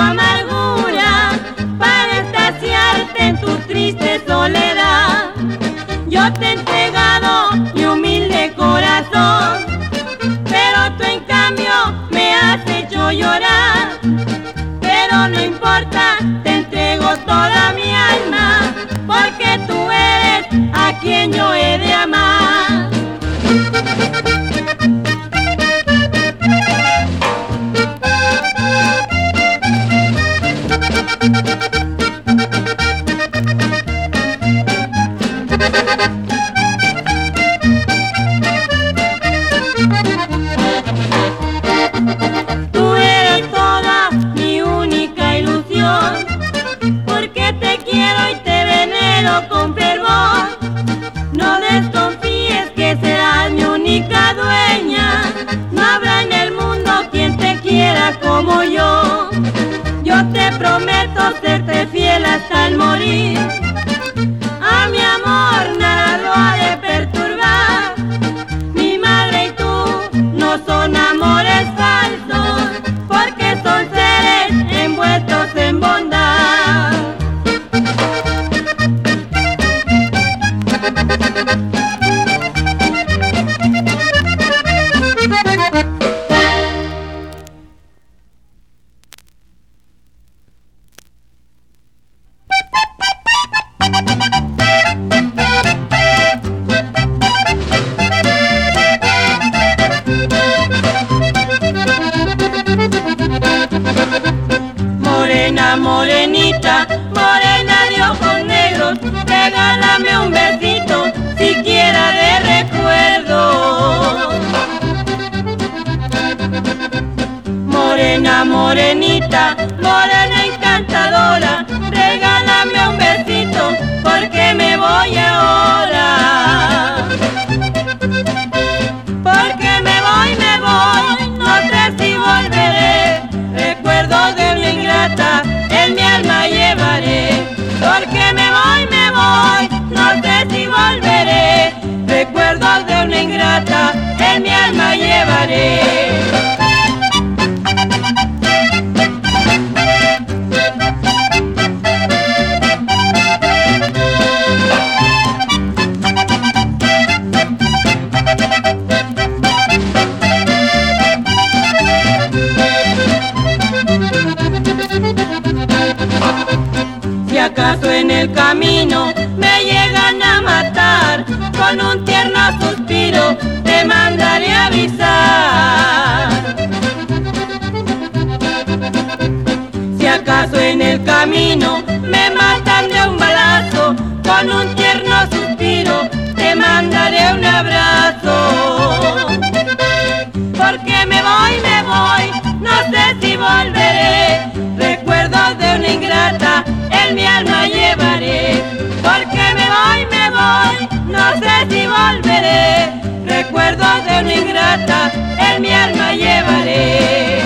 amargura para estaciarte en tu triste soledad. Yo te he entregado mi humilde corazón, pero tú en cambio me has hecho llorar. Pero no importa, te entrego toda mi alma, porque tú eres a quien yo he de amar. Porque te quiero y te venero con Morena, morenita, morena de ojos negros, regálame un besito, siquiera de recuerdo. Morena, morenita, porque me en el camino me llegan a matar, con un tierno suspiro te mandaré avisar. Si acaso en el camino me no sé volveré. Recuerdos de una ingrata, en mi alma llevaré.